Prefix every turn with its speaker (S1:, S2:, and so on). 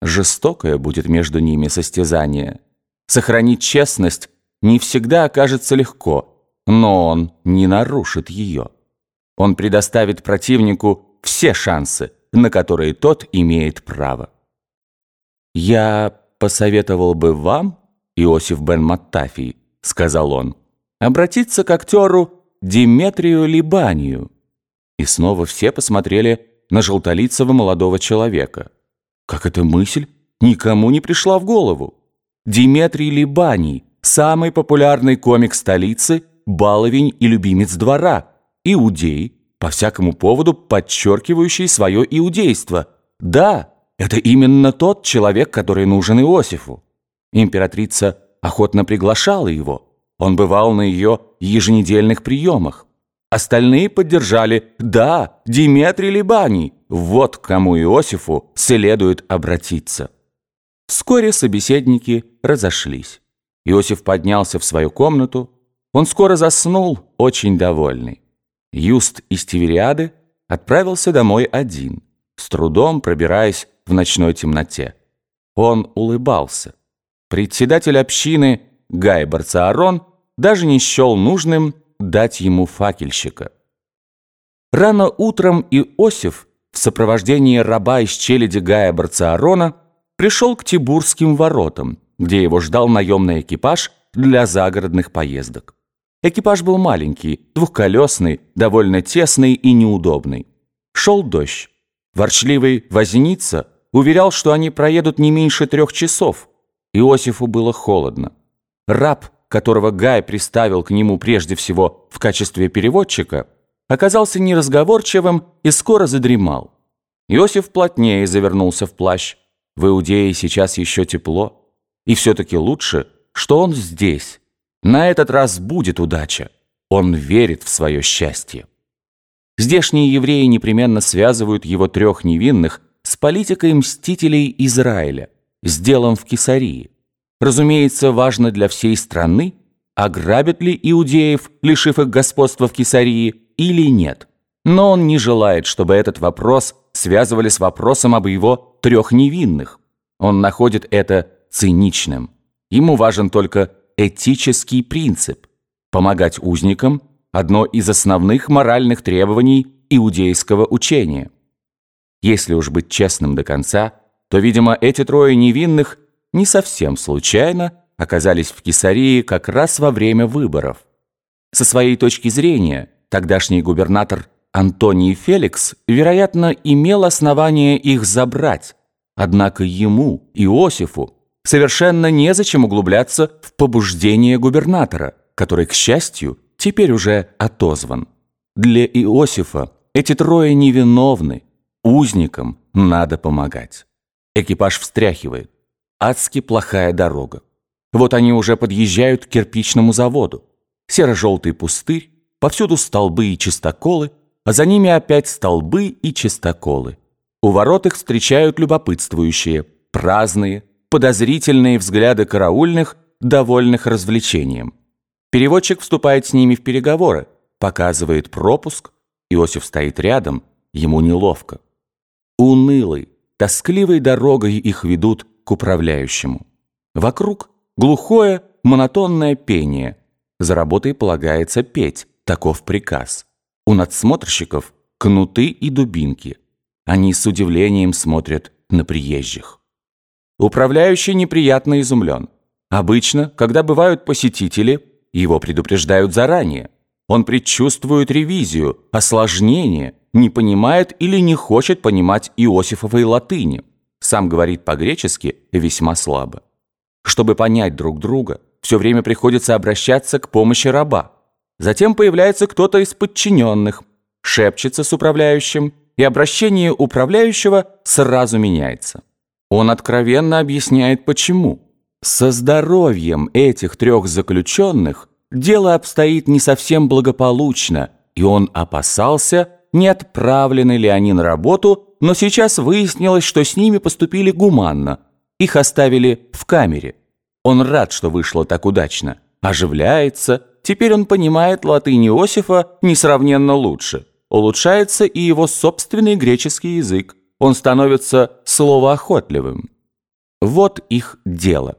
S1: Жестокое будет между ними состязание. Сохранить честность не всегда окажется легко, но он не нарушит ее. Он предоставит противнику все шансы, на которые тот имеет право. «Я посоветовал бы вам, Иосиф бен Маттафий, — сказал он, — обратиться к актеру Диметрию Либанию». И снова все посмотрели на желтолицего молодого человека. Как эта мысль никому не пришла в голову? Диметрий Либаний, самый популярный комик столицы, баловень и любимец двора, иудей, по всякому поводу подчеркивающий свое иудейство. Да, это именно тот человек, который нужен Иосифу. Императрица охотно приглашала его. Он бывал на ее еженедельных приемах. Остальные поддержали «Да, Диметрий Либаний, вот к кому Иосифу следует обратиться». Вскоре собеседники разошлись. Иосиф поднялся в свою комнату. Он скоро заснул, очень довольный. Юст из Тивериады отправился домой один, с трудом пробираясь в ночной темноте. Он улыбался. Председатель общины Гай Барцаарон даже не счел нужным дать ему факельщика. Рано утром Иосиф в сопровождении раба из челяди Гая Барцаарона пришел к Тибурским воротам, где его ждал наемный экипаж для загородных поездок. Экипаж был маленький, двухколесный, довольно тесный и неудобный. Шел дождь. Ворчливый возница уверял, что они проедут не меньше трех часов. Иосифу было холодно. Раб которого Гай приставил к нему прежде всего в качестве переводчика, оказался неразговорчивым и скоро задремал. Иосиф плотнее завернулся в плащ. В Иудее сейчас еще тепло. И все-таки лучше, что он здесь. На этот раз будет удача. Он верит в свое счастье. Здешние евреи непременно связывают его трех невинных с политикой мстителей Израиля, с делом в Кесарии. Разумеется, важно для всей страны, ограбят ли иудеев, лишив их господства в Кесарии, или нет. Но он не желает, чтобы этот вопрос связывали с вопросом об его трех невинных. Он находит это циничным. Ему важен только этический принцип. Помогать узникам – одно из основных моральных требований иудейского учения. Если уж быть честным до конца, то, видимо, эти трое невинных – не совсем случайно оказались в Кесарии как раз во время выборов. Со своей точки зрения, тогдашний губернатор Антоний Феликс, вероятно, имел основание их забрать, однако ему, Иосифу, совершенно незачем углубляться в побуждение губернатора, который, к счастью, теперь уже отозван. Для Иосифа эти трое невиновны, узникам надо помогать. Экипаж встряхивает. Адски плохая дорога. Вот они уже подъезжают к кирпичному заводу. Серо-желтый пустырь, повсюду столбы и чистоколы, а за ними опять столбы и чистоколы. У ворот их встречают любопытствующие, праздные, подозрительные взгляды караульных, довольных развлечением. Переводчик вступает с ними в переговоры, показывает пропуск. Иосиф стоит рядом, ему неловко. Унылой, тоскливой дорогой их ведут к управляющему. Вокруг глухое, монотонное пение. За работой полагается петь, таков приказ. У надсмотрщиков кнуты и дубинки. Они с удивлением смотрят на приезжих. Управляющий неприятно изумлен. Обычно, когда бывают посетители, его предупреждают заранее. Он предчувствует ревизию, осложнение, не понимает или не хочет понимать Иосифовой латыни. Сам говорит по-гречески весьма слабо. Чтобы понять друг друга, все время приходится обращаться к помощи раба. Затем появляется кто-то из подчиненных, шепчется с управляющим, и обращение управляющего сразу меняется. Он откровенно объясняет, почему. Со здоровьем этих трех заключенных дело обстоит не совсем благополучно, и он опасался, не отправлены ли они на работу но сейчас выяснилось, что с ними поступили гуманно. Их оставили в камере. Он рад, что вышло так удачно. Оживляется. Теперь он понимает латынь Иосифа несравненно лучше. Улучшается и его собственный греческий язык. Он становится словоохотливым. Вот их дело.